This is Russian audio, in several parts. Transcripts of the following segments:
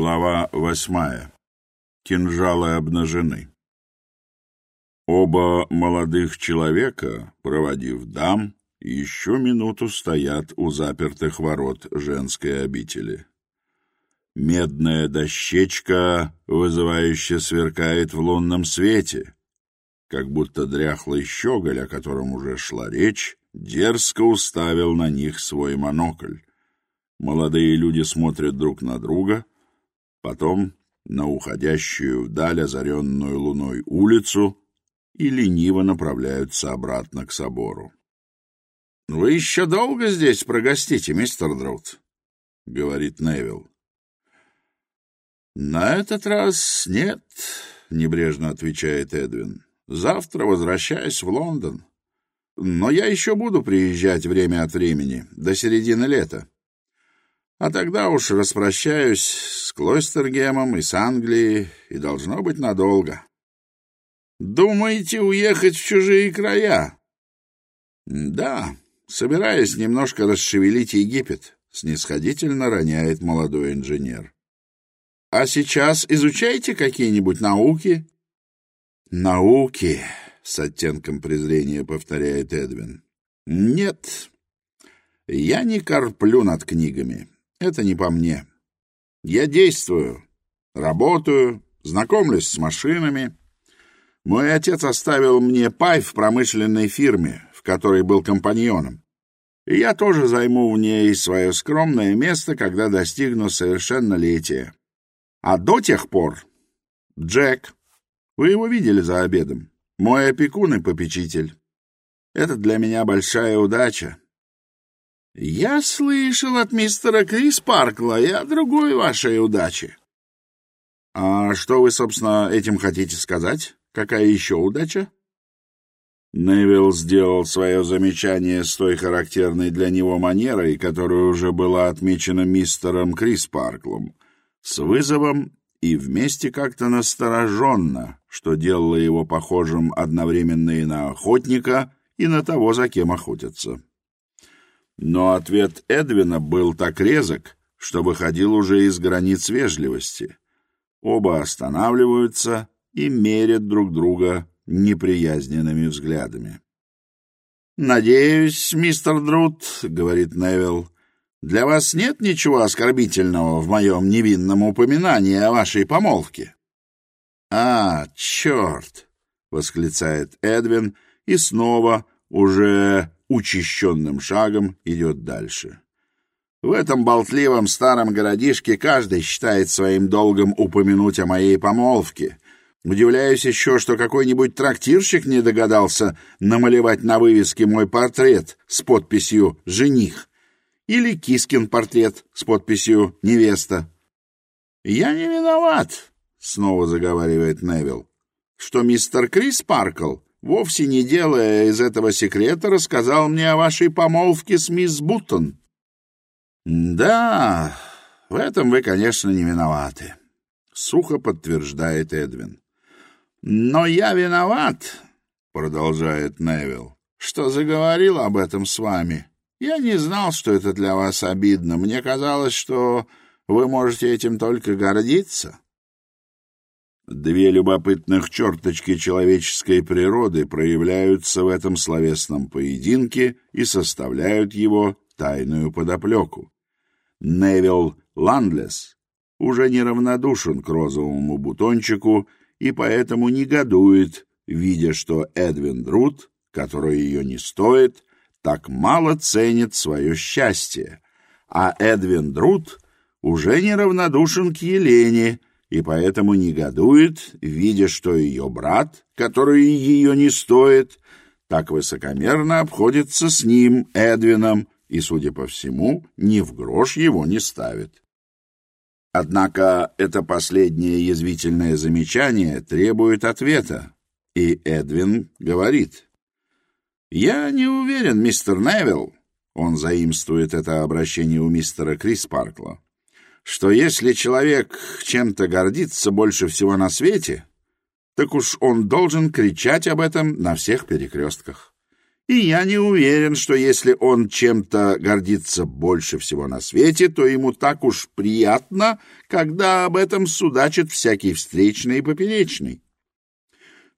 Глава восьмая. Кинжалы обнажены. Оба молодых человека, проводив дам, еще минуту стоят у запертых ворот женской обители. Медная дощечка вызывающе сверкает в лунном свете, как будто дряхлый щеголь, о котором уже шла речь, дерзко уставил на них свой монокль. Молодые люди смотрят друг на друга — потом на уходящую вдаль озаренную луной улицу и лениво направляются обратно к собору. — Вы еще долго здесь прогостите, мистер Друт? — говорит Невилл. — На этот раз нет, — небрежно отвечает Эдвин. — Завтра возвращаюсь в Лондон. Но я еще А тогда уж распрощаюсь с Клойстергемом и с Англией, и должно быть надолго. Думаете уехать в чужие края? Да, собираясь немножко расшевелить Египет, снисходительно роняет молодой инженер. А сейчас изучайте какие-нибудь науки? Науки, с оттенком презрения повторяет Эдвин. Нет, я не корплю над книгами. Это не по мне. Я действую, работаю, знакомлюсь с машинами. Мой отец оставил мне пай в промышленной фирме, в которой был компаньоном. И я тоже займу в ней свое скромное место, когда достигну совершеннолетия. А до тех пор... Джек, вы его видели за обедом. Мой опекун и попечитель. Это для меня большая удача, я слышал от мистера Крис Паркла и о другой вашей удаче. — А что вы, собственно, этим хотите сказать? Какая еще удача? Невилл сделал свое замечание с той характерной для него манерой, которая уже была отмечена мистером Крис Парклом, с вызовом и вместе как-то настороженно, что делало его похожим одновременно и на охотника, и на того, за кем охотятся. Но ответ Эдвина был так резок, что выходил уже из границ вежливости. Оба останавливаются и мерят друг друга неприязненными взглядами. «Надеюсь, мистер Друд, говорит Невилл, — для вас нет ничего оскорбительного в моем невинном упоминании о вашей помолвке?» «А, черт!» — восклицает Эдвин и снова уже учащенным шагом идет дальше. В этом болтливом старом городишке каждый считает своим долгом упомянуть о моей помолвке. Удивляюсь еще, что какой-нибудь трактирщик не догадался намалевать на вывеске мой портрет с подписью «Жених» или Кискин портрет с подписью «Невеста». «Я не виноват», — снова заговаривает Невилл, — «что мистер Крис Паркл вовсе не делая из этого секрета, рассказал мне о вашей помолвке с мисс Буттон. Да, в этом вы, конечно, не виноваты, сухо подтверждает Эдвин. Но я виноват, продолжает Невилл, что заговорил Две любопытных черточки человеческой природы проявляются в этом словесном поединке и составляют его тайную подоплеку. Невил Ландлес уже неравнодушен к розовому бутончику и поэтому негодует, видя, что Эдвин Друт, который ее не стоит, так мало ценит свое счастье, а Эдвин Друт уже неравнодушен к Елене, и поэтому негодует, видя, что ее брат, который ее не стоит, так высокомерно обходится с ним, Эдвином, и, судя по всему, ни в грош его не ставит. Однако это последнее язвительное замечание требует ответа, и Эдвин говорит. «Я не уверен, мистер Невилл». Он заимствует это обращение у мистера Крис Паркла что если человек чем-то гордится больше всего на свете, так уж он должен кричать об этом на всех перекрестках. И я не уверен, что если он чем-то гордится больше всего на свете, то ему так уж приятно, когда об этом судачит всякий встречный и поперечный.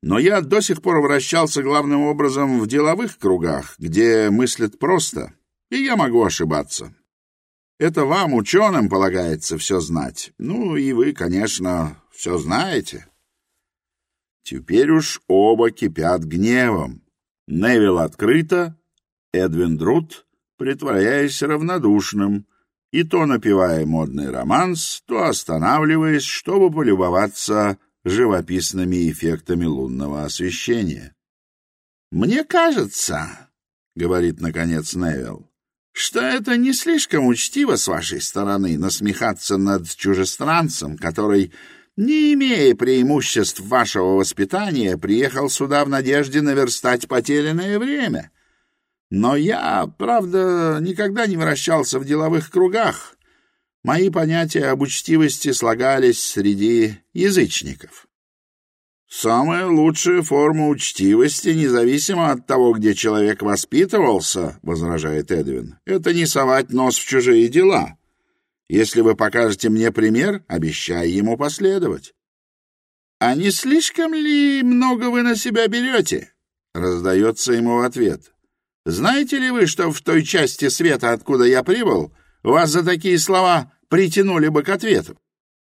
Но я до сих пор вращался главным образом в деловых кругах, где мыслят просто, и я могу ошибаться. Это вам, ученым, полагается все знать. Ну и вы, конечно, все знаете. Теперь уж оба кипят гневом. Невил открыто, Эдвин Друт, притворяясь равнодушным, и то напевая модный романс, то останавливаясь, чтобы полюбоваться живописными эффектами лунного освещения. «Мне кажется», — говорит, наконец, Невилл что это не слишком учтиво с вашей стороны насмехаться над чужестранцем, который, не имея преимуществ вашего воспитания, приехал сюда в надежде наверстать потерянное время. Но я, правда, никогда не вращался в деловых кругах. Мои понятия об учтивости слагались среди язычников». Самая лучшая форма учтивости, независимо от того, где человек воспитывался, — возражает Эдвин, — это не совать нос в чужие дела. Если вы покажете мне пример, обещаю ему последовать. — А не слишком ли много вы на себя берете? — раздается ему в ответ. — Знаете ли вы, что в той части света, откуда я прибыл, вас за такие слова притянули бы к ответу?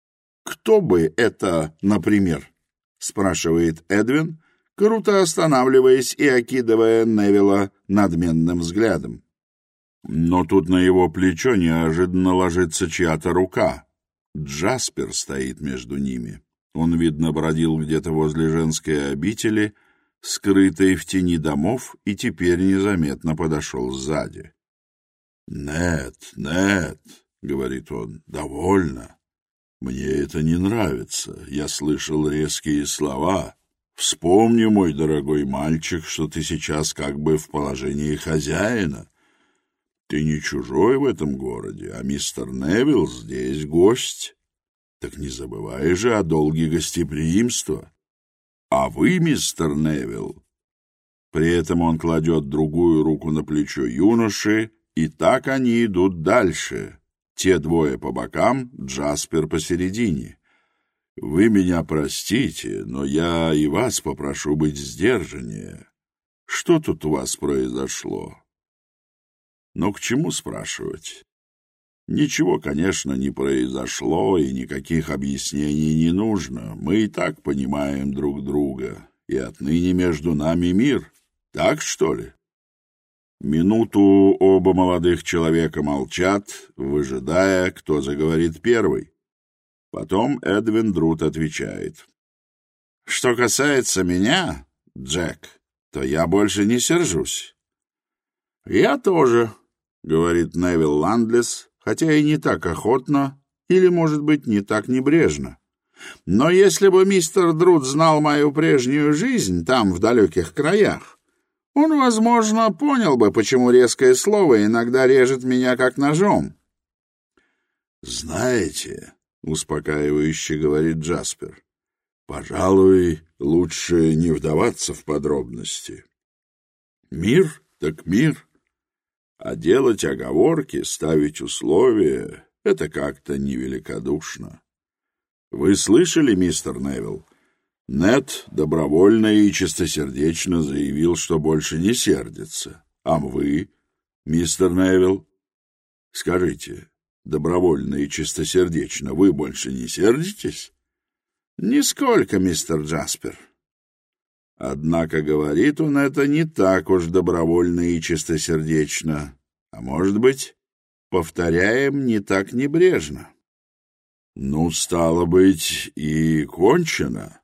— Кто бы это, например? спрашивает Эдвин, круто останавливаясь и окидывая Невилла надменным взглядом. Но тут на его плечо неожиданно ложится чья-то рука. Джаспер стоит между ними. Он, видно, бродил где-то возле женской обители, скрытой в тени домов, и теперь незаметно подошел сзади. «Нет, нет», — говорит он, — «довольно. Мне это не нравится. Я слышал резкие слова. Вспомни, мой дорогой мальчик, что ты сейчас как бы в положении хозяина. Ты не чужой в этом городе, а мистер Невилл здесь гость. Так не забывай же о долге гостеприимства. А вы, мистер Невилл, при этом он кладет другую руку на плечо юноши, и так они идут дальше. Те двое по бокам, Джаспер посередине. Вы меня простите, но я и вас попрошу быть сдержаннее. Что тут у вас произошло? Но к чему спрашивать? Ничего, конечно, не произошло, и никаких объяснений не нужно. Мы и так понимаем друг друга, и отныне между нами мир. Так, что ли? Минуту оба молодых человека молчат, выжидая, кто заговорит первый. Потом Эдвин Друт отвечает. «Что касается меня, Джек, то я больше не сержусь». «Я тоже», — говорит Невил Ландлес, хотя и не так охотно, или, может быть, не так небрежно. «Но если бы мистер Друт знал мою прежнюю жизнь там, в далеких краях...» Он, возможно, понял бы, почему резкое слово иногда режет меня как ножом. «Знаете», — успокаивающе говорит Джаспер, — «пожалуй, лучше не вдаваться в подробности. Мир так мир, а делать оговорки, ставить условия — это как-то невеликодушно. Вы слышали, мистер Невилл?» Нет добровольно и чистосердечно заявил, что больше не сердится. А вы, мистер Невилл, скажите, добровольно и чистосердечно вы больше не сердитесь? Нисколько, мистер Джаспер. Однако говорит он это не так уж добровольно и чистосердечно, а может быть, повторяем не так небрежно. Ну, стало быть, и кончено.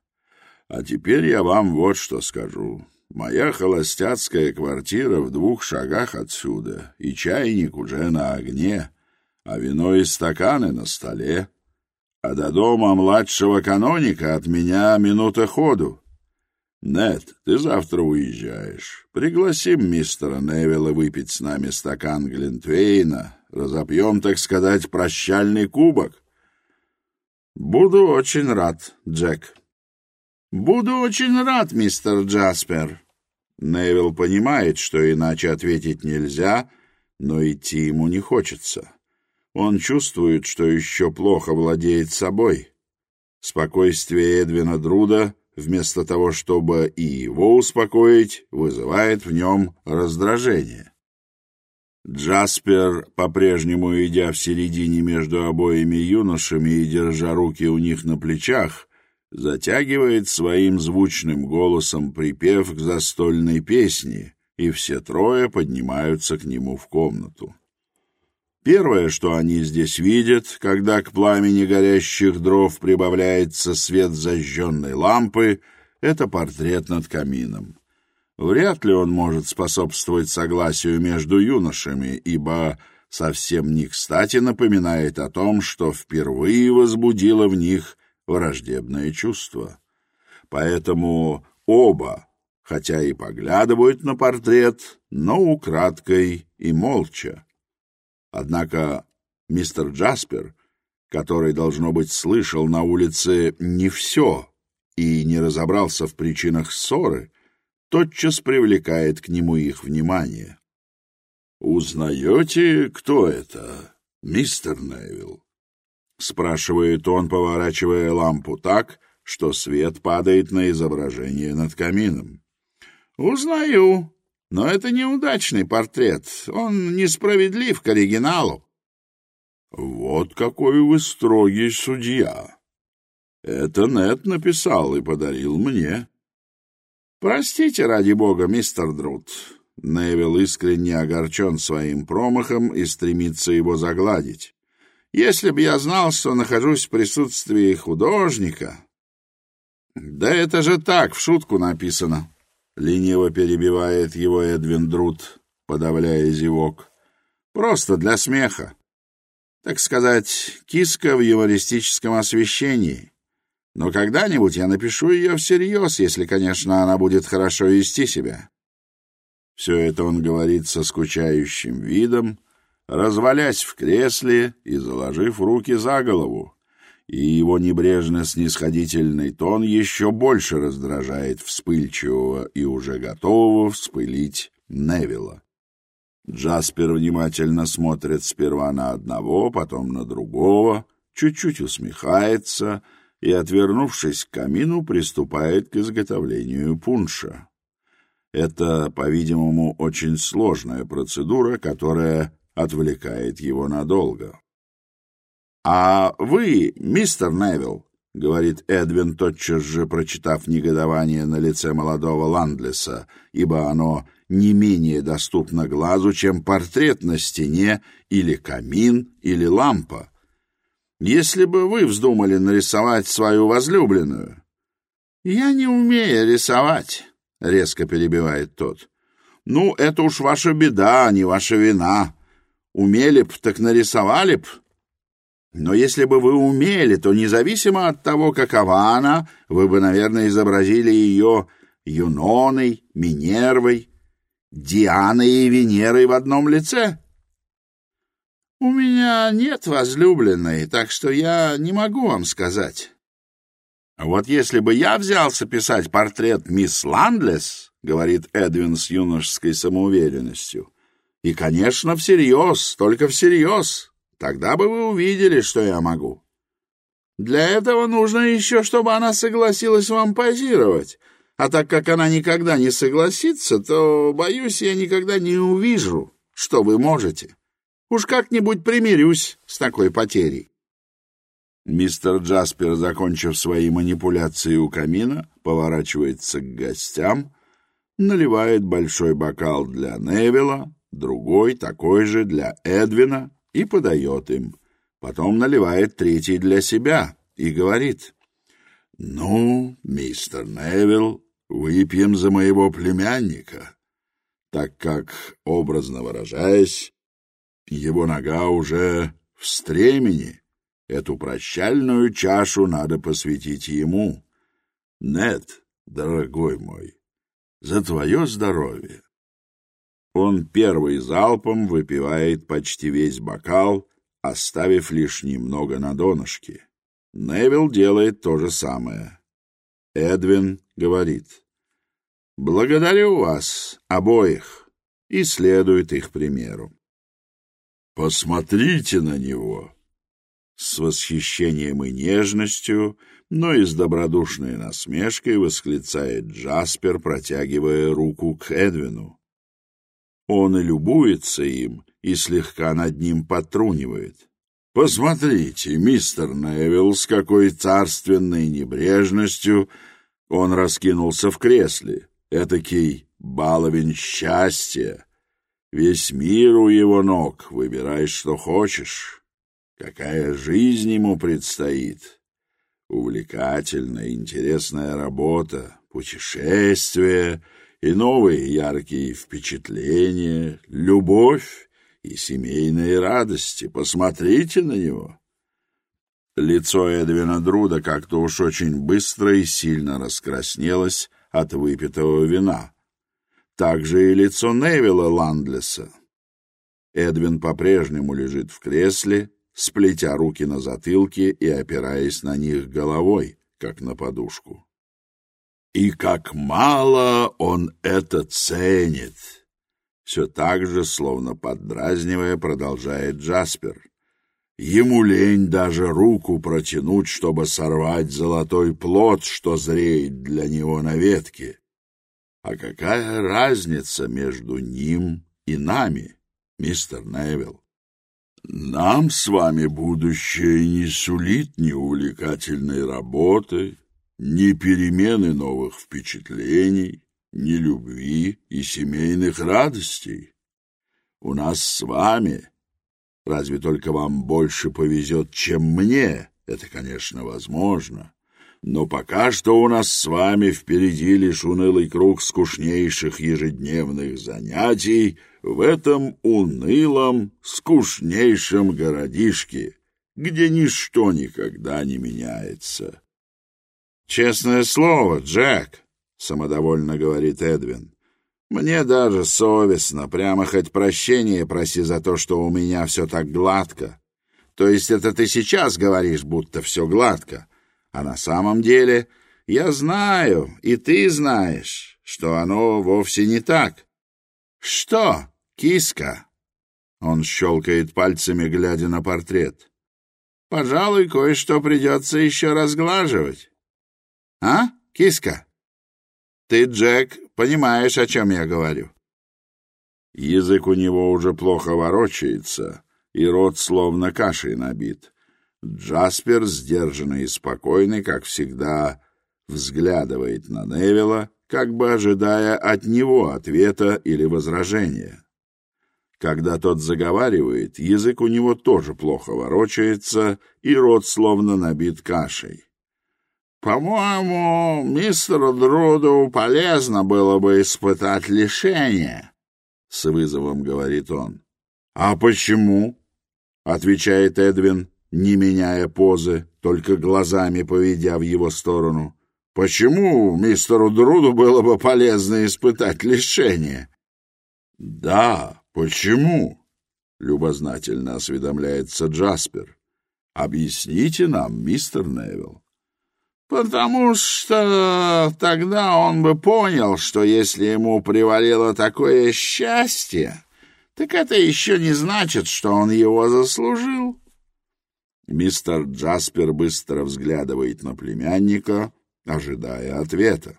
А теперь я вам вот что скажу. Моя холостяцкая квартира в двух шагах отсюда, и чайник уже на огне, а вино и стаканы на столе. А до дома младшего каноника от меня минута ходу. Нет, ты завтра уезжаешь. Пригласим мистера Невилла выпить с нами стакан Глинтвейна, разопьем, так сказать, прощальный кубок. Буду очень рад, Джек». «Буду очень рад, мистер Джаспер». Невилл понимает, что иначе ответить нельзя, но идти ему не хочется. Он чувствует, что еще плохо владеет собой. Спокойствие Эдвина Друда, вместо того, чтобы и его успокоить, вызывает в нем раздражение. Джаспер, по-прежнему идя в середине между обоими юношами и держа руки у них на плечах, затягивает своим звучным голосом припев к застольной песне, и все трое поднимаются к нему в комнату. Первое, что они здесь видят, когда к пламени горящих дров прибавляется свет зажженной лампы, это портрет над камином. Вряд ли он может способствовать согласию между юношами, ибо совсем не кстати напоминает о том, что впервые возбудило в них враждебное чувство. Поэтому оба, хотя и поглядывают на портрет, но украдкой и молча. Однако мистер Джаспер, который, должно быть, слышал на улице не все и не разобрался в причинах ссоры, тотчас привлекает к нему их внимание. «Узнаете, кто это, мистер Невилл?» спрашивает он, поворачивая лампу так, что свет падает на изображение над камином. Узнаю, но это неудачный портрет. Он несправедлив к оригиналу. Вот какой вы строгий судья. Это Нет написал и подарил мне. Простите, ради бога, мистер Друд. Невил искренне огорчен своим промахом и стремится его загладить если бы я знал, что нахожусь в присутствии художника...» «Да это же так, в шутку написано», — лениво перебивает его Эдвин Друт, подавляя зевок. «Просто для смеха. Так сказать, киска в юмористическом освещении. Но когда-нибудь я напишу ее всерьез, если, конечно, она будет хорошо вести себя». Все это он говорит со скучающим видом, — развалясь в кресле и заложив руки за голову. И его небрежно-снисходительный тон еще больше раздражает вспыльчивого и уже готового вспылить Невилла. Джаспер внимательно смотрит сперва на одного, потом на другого, чуть-чуть усмехается и, отвернувшись к камину, приступает к изготовлению пунша. Это, по-видимому, очень сложная процедура, которая отвлекает его надолго. «А вы, мистер Невилл, — говорит Эдвин, тотчас же прочитав негодование на лице молодого Ландлеса, ибо оно не менее доступно глазу, чем портрет на стене или камин или лампа. Если бы вы вздумали нарисовать свою возлюбленную... — Я не умею рисовать, — резко перебивает тот. — Ну, это уж ваша беда, а не ваша вина, Умели умелип, так нарисовали б. Но если бы вы умели, то независимо от того, какова она, вы бы, наверное, изобразили ее Юноной, Минервой, Дианой и Венерой в одном лице. У меня нет возлюбленной, так что я не могу вам сказать. А вот если бы я взялся писать портрет мисс Ландлес, говорит Эдвин с юношеской самоуверенностью, — и, конечно, всерьез, только всерьез. Тогда бы вы увидели, что я могу. Для этого нужно еще, чтобы она согласилась вам позировать. А так как она никогда не согласится, то, боюсь, я никогда не увижу, что вы можете. Уж как-нибудь примирюсь с такой потерей. Мистер Джаспер, закончив свои манипуляции у камина, другой такой же для Эдвина и подает им. Потом наливает третий для себя и говорит. «Ну, мистер Невилл, выпьем за моего племянника» так как, образно выражаясь, его нога уже в стремени. Эту прощальную чашу надо посвятить ему. Нет, дорогой мой, за твое здоровье, он первый залпом выпивает почти весь бокал, оставив лишь немного на донышке. Невил делает то же самое. Эдвин говорит. «Благодарю вас, обоих!» и следует их примеру. «Посмотрите на него!» С восхищением и нежностью, но и с добродушной насмешкой восклицает Джаспер, протягивая руку к Эдвину. Он и любуется им, и слегка над ним потрунивает. «Посмотрите, мистер Невилл, с какой царственной небрежностью он раскинулся в кресле. Этакий баловень счастья. Весь мир у его ног, выбирай, что хочешь. Какая жизнь ему предстоит. Увлекательная, интересная работа, путешествие — и новые яркие впечатления, любовь и семейные радости. Посмотрите на него. Лицо Эдвина Друда как-то уж очень быстро и сильно раскраснелось от выпитого вина. Так же и лицо Невилла Ландлеса. Эдвин по-прежнему лежит в кресле, сплетя руки на затылке и опираясь на них головой, как на подушку и как мало он это ценит. Все так же, словно поддразнивая, продолжает Джаспер. Ему лень даже руку протянуть, чтобы сорвать золотой плод, что зреет для него на ветке. А какая разница между ним и нами, мистер Невилл? Нам с вами будущее не сулит ни увлекательной работы, ни перемены новых впечатлений, ни любви и семейных радостей. У нас с вами, разве только вам больше повезет, чем мне, это, конечно, возможно, но пока что у нас с вами впереди лишь унылый круг скучнейших ежедневных занятий в этом унылом, скучнейшем городишке, где ничто никогда не меняется. «Честное слово, Джек!» — самодовольно говорит Эдвин. «Мне даже совестно, прямо хоть прощения проси за то, что у меня все так гладко. То есть это ты сейчас говоришь, будто все гладко, а на самом деле я знаю, и ты знаешь, что оно вовсе не так. Что, киска?» Он щелкает пальцами, глядя на портрет. «Пожалуй, кое-что придется еще разглаживать». А, киска? Ты, Джек, понимаешь, о чем я говорю?» Язык у него уже плохо ворочается, и рот словно кашей набит. Джаспер, сдержанный и спокойный, как всегда, взглядывает на Невилла, как бы ожидая от него ответа или возражения. Когда тот заговаривает, язык у него тоже плохо ворочается, и рот словно набит кашей. По-моему, мистеру Друду полезно было бы испытать лишение, — с вызовом говорит он. — А почему? — отвечает Эдвин, не меняя позы, только глазами поведя в его сторону. — Почему мистеру Друду было бы полезно испытать лишение? — Да, почему? — любознательно осведомляется Джаспер. — Объясните нам, мистер Невилл потому что тогда он бы понял, что если ему привалило такое счастье, так это еще не значит, что он его заслужил. Мистер Джаспер быстро взглядывает на племянника, ожидая ответа.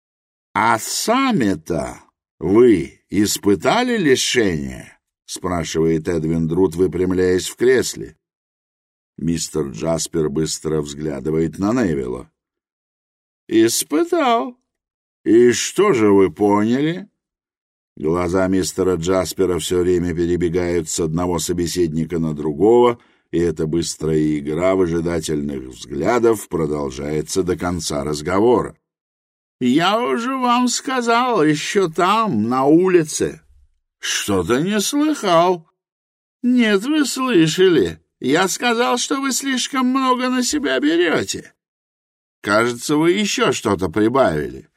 — А сами-то вы испытали лишение? — спрашивает Эдвин Друт, выпрямляясь в кресле. Мистер Джаспер быстро взглядывает на Невилла. «Испытал. И что же вы поняли?» Глаза мистера Джаспера все время перебегают с одного собеседника на другого, и эта быстрая игра выжидательных взглядов продолжается до конца разговора. «Я уже вам сказал, еще там, на улице». «Что-то не слыхал». «Нет, вы слышали. Я сказал, что вы слишком много на себя берете. Кажется, вы еще что-то прибавили.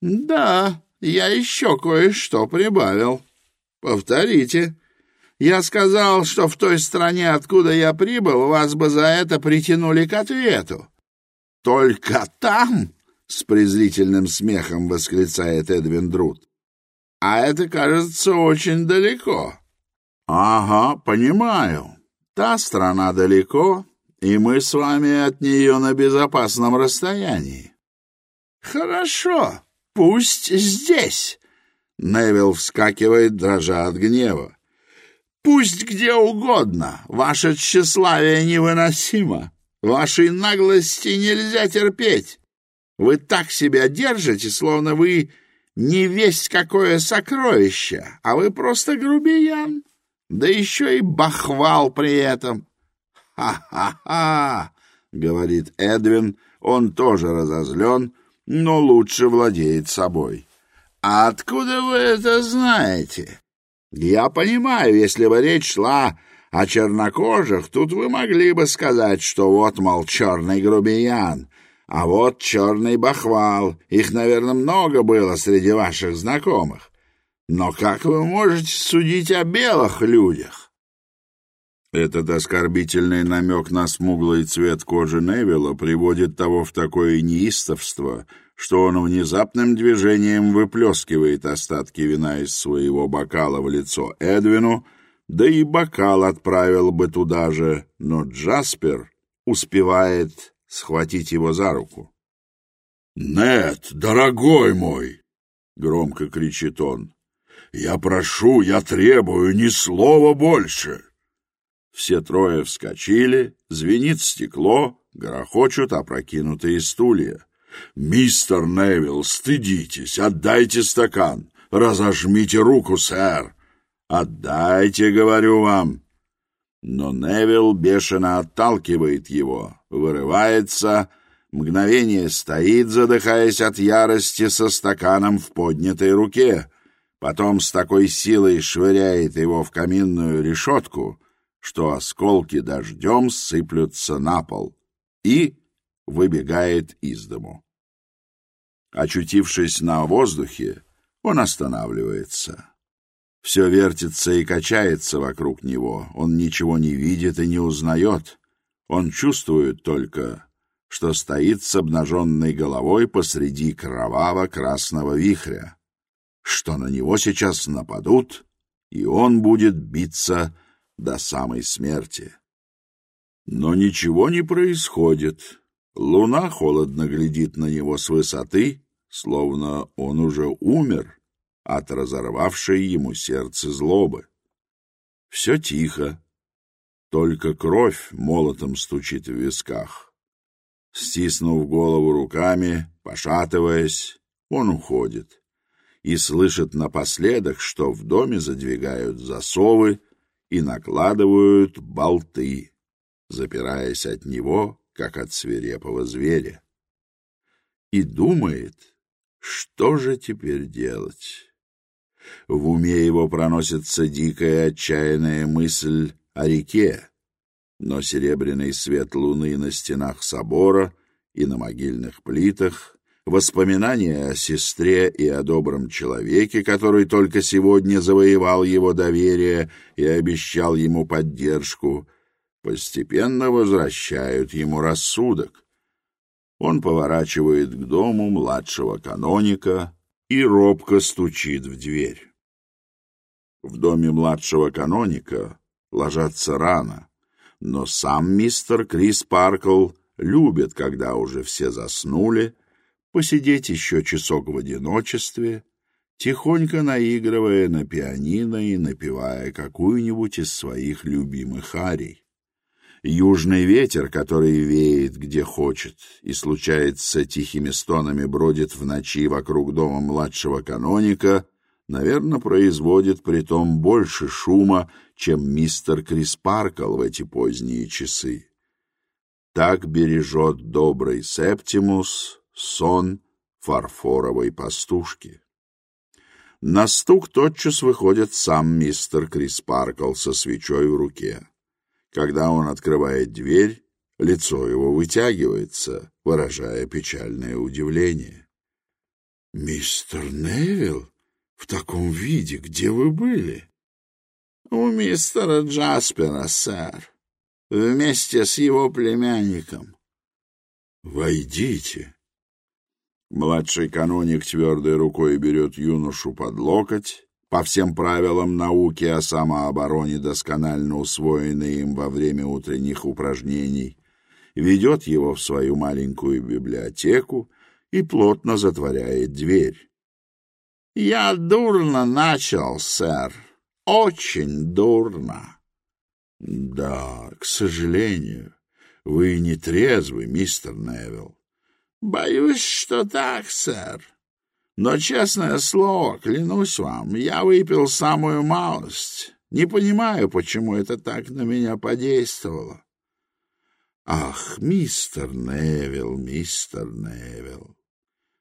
Да, я еще кое-что прибавил. Повторите. Я сказал, что в той стране, откуда я прибыл, вас бы за это притянули к ответу. Только там, с презрительным смехом восклицает Эдвин Друд. А это, кажется, очень далеко. Ага, понимаю. Та страна далеко, и мы с вами от нее на безопасном расстоянии. Хорошо, пусть здесь. Невил вскакивает, дрожа от гнева. Пусть где угодно, ваше тщеславие невыносимо. Вашей наглости нельзя терпеть. Вы так себя держите, словно вы не весть какое сокровище, а вы просто грубиян. Да еще и бахвал при этом. «Ха-ха-ха!» — говорит Эдвин. Он тоже разозлен, но лучше владеет собой. «А откуда вы это знаете?» «Я понимаю, если бы речь шла о чернокожих, тут вы могли бы сказать, что вот, мол, черный грубиян, а вот черный бахвал. Их, наверное, много было среди ваших знакомых. Но как вы можете судить о белых людях?» Этот оскорбительный намек на смуглый цвет кожи Невилла приводит того в такое неистовство, что он внезапным движением выплескивает остатки вина из Я прошу, я требую, ни слова больше!» Все трое вскочили, звенит стекло, горохочут опрокинутые стулья. «Мистер Невилл, стыдитесь, отдайте стакан, разожмите руку, сэр! Отдайте, говорю вам!» Но Невилл бешено отталкивает его, вырывается, мгновение стоит, задыхаясь от ярости со стаканом в поднятой руке. потом с такой силой швыряет его в каминную решетку, что осколки дождем сыплются на пол, и выбегает из дому. Очутившись на воздухе, он останавливается. Все вертится и качается вокруг него. Он ничего не видит и не узнает. Он чувствует только, что стоит с обнаженной головой посреди кроваво-красного вихря, что на него сейчас нападут, и он будет биться до самой смерти. Но ничего не происходит. Луна холодно глядит на него с высоты, словно он уже умер от разорвавшей ему сердце злобы. Все тихо, только кровь молотом стучит в висках. Стиснув голову руками, пошатываясь, он уходит и слышит напоследок, что в доме задвигают засовы и накладывают болты, запираясь от него, как от свирепого зверя. И думает, что же теперь делать? В уме его проносится дикая отчаянная мысль о реке, но серебряный свет луны на стенах собора и на могильных плитах Воспоминания о сестре и о добром человеке, который только сегодня завоевал его доверие и обещал ему поддержку, постепенно возвращают ему рассудок. Он поворачивает к дому младшего каноника и робко стучит в дверь. В доме младшего каноника ложатся рано, но сам мистер Крис Паркл любит, когда уже все заснули, посидеть еще часок в одиночестве, тихонько наигрывая на пианино и напевая какую-нибудь из своих любимых арий. Южный ветер, который веет где хочет и, случается, тихими стонами бродит в ночи вокруг дома младшего каноника, наверное, производит при том больше шума, чем мистер Криспаркл в эти поздние часы. Так бережет добрый Септимус сон фарфоровой пастушки. На стук тотчас выходит сам мистер Крис Криспаркл со свечой в руке. Когда он открывает дверь, лицо его вытягивается, выражая печальное удивление. «Мистер Невилл? В таком виде? Где вы были?» «У мистера Джаспера, сэр. Вместе с его племянником». «Войдите», Младший каноник твердой рукой берет юношу под локоть, по всем правилам науки о самообороне, досконально усвоенной им во время утренних упражнений, ведет его в свою маленькую библиотеку и плотно затворяет дверь. — Я дурно начал, сэр, очень дурно. — Да, к сожалению, вы не трезвый, мистер Невилл. — «Боюсь, что так, сэр. Но, честное слово, клянусь вам, я выпил самую малость. Не понимаю, почему это так на меня подействовало». «Ах, мистер Невилл, мистер Невилл!»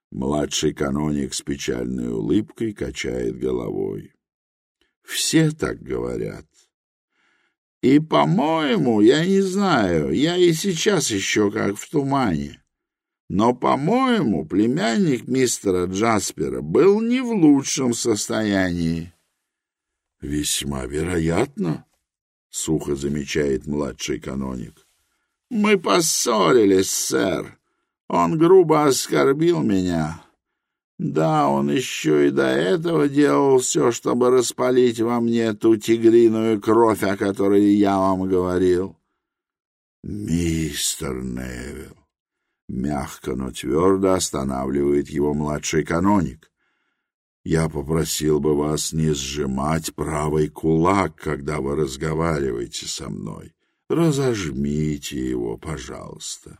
Младший каноник с печальной улыбкой качает головой. «Все так говорят». «И, по-моему, я не знаю, я и сейчас еще как в тумане. Но, по-моему, племянник мистера Джаспера был не в лучшем состоянии. — Весьма вероятно, — сухо замечает младший каноник. — Мы поссорились, сэр. Он грубо оскорбил меня. Да, он еще и до этого делал все, чтобы распалить во мне ту тигриную кровь, о которой я вам говорил. — Мистер Невилл, Мягко, но твердо останавливает его младший каноник. Я попросил бы вас не сжимать правый кулак, когда вы разговариваете со мной. Разожмите его, пожалуйста.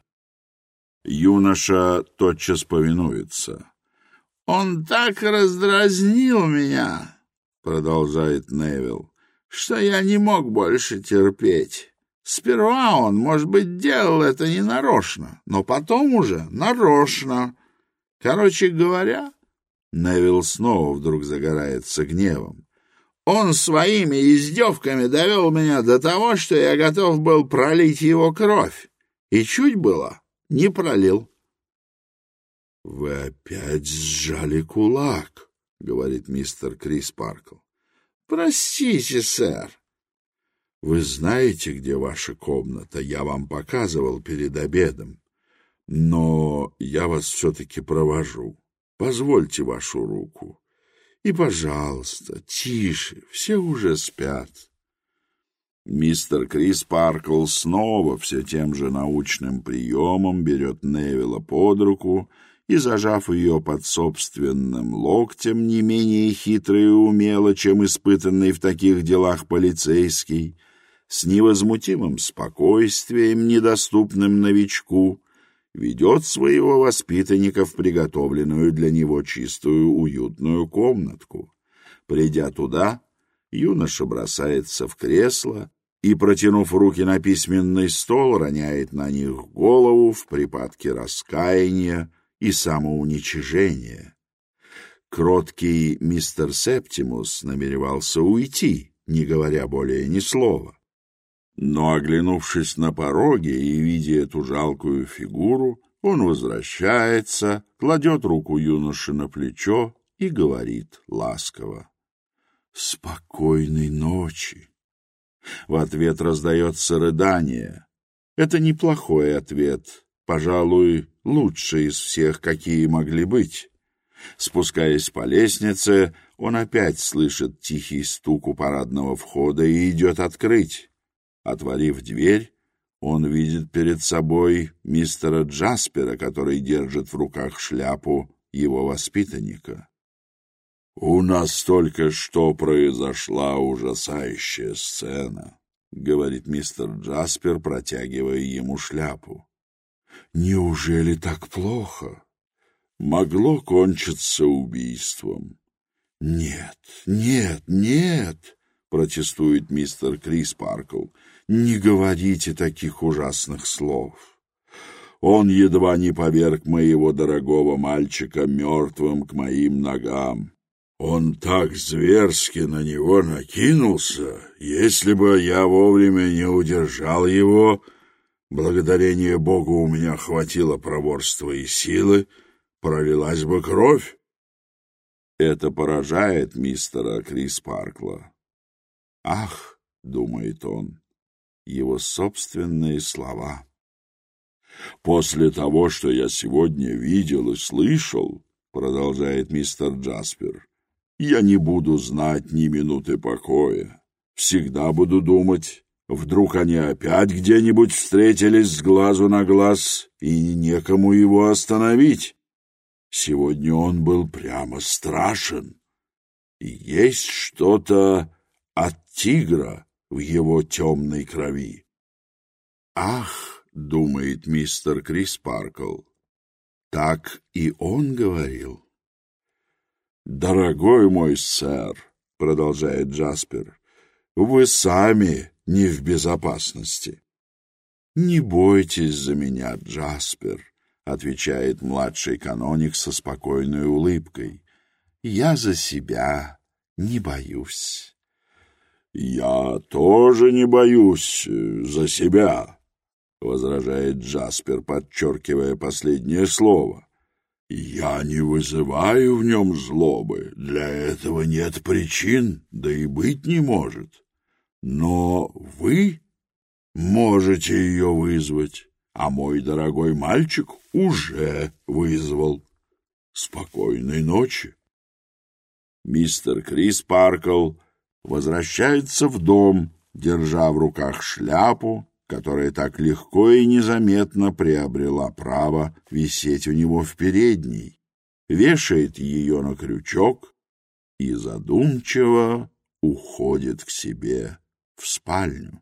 Юноша тотчас повинуется. — Он так раздразнил меня, — Сперва он, может быть, делал это не нарочно, но потом уже нарочно. Короче говоря, Невил снова вдруг загорается гневом. Он своими издевками довел меня до того, что я готов был пролить его кровь. И чуть было не пролил. — Вы опять сжали кулак, — говорит мистер Крис Паркл. — Простите, сэр, вы знаете, где ваша комната, я вам показывал перед обедом. Но я вас все-таки провожу. Позвольте вашу руку. И, пожалуйста, тише, все уже спят. Мистер Крис Паркл снова все тем же научным приемом берет Невилла под руку и, зажав ее под собственным локтем, не менее хитро и умело, чем испытанный в таких делах полицейский, — с невозмутимым спокойствием, недоступным новичку, ведет своего воспитанника в приготовленную для него чистую уютную комнатку. Придя туда, юноша бросается в кресло и, протянув руки на письменный стол, роняет на них голову в припадке раскаяния и самоуничижения. Кроткий мистер Септимус намеревался уйти, не говоря более ни слова. Но, оглянувшись на пороге и видя эту жалкую фигуру, он возвращается, кладет руку юноши на плечо и говорит ласково. «Спокойной ночи!» В ответ раздается рыдание. Это неплохой ответ, пожалуй, лучший из всех, какие могли быть. Спускаясь по лестнице, он опять слышит тихий стук у парадного входа и идет открыть. Отворив дверь, он видит перед собой мистера Джаспера, который держит в руках шляпу его воспитанника. «У нас только что произошла ужасающая сцена», — говорит мистер Джаспер, протягивая ему шляпу. «Неужели так плохо?» «Могло кончиться убийством». «Нет, нет, нет!» — протестует мистер Крис Паркл — не говорите таких ужасных слов. Он едва не поверг моего дорогого мальчика мертвым к моим ногам. Он так зверски на него накинулся, если бы я вовремя не удержал его. Благодарение Богу у меня хватило проворства и силы, пролилась бы кровь. Это поражает мистера Крис Паркла. «Ах!» — думает он его собственные слова. «После того, что я сегодня видел и слышал, — продолжает мистер Джаспер, — я не буду знать ни минуты покоя. Всегда буду думать, вдруг они опять где-нибудь встретились с глазу на глаз, и некому его остановить. Сегодня он был прямо страшен. есть что-то от тигра, в его темной крови. «Ах!» — думает мистер Крис Паркл, «Так и он говорил». «Дорогой мой сэр», — продолжает Джаспер, — «вы сами не в безопасности». «Не бойтесь за меня, Джаспер», — отвечает младший каноник со спокойной улыбкой. «Я за себя не боюсь». «Я тоже не боюсь э, за себя», — возражает Джаспер, подчеркивая последнее слово. «Я не вызываю в нем злобы, для этого нет причин, да и быть не может. Но вы можете ее вызвать, а мой дорогой мальчик уже вызвал. Спокойной ночи!» Мистер Крис Паркл возвращается в дом, держа в руках шляпу, которая так легко и незаметно приобрела право висеть у него в передней, вешает ее на крючок и задумчиво уходит к себе в спальню.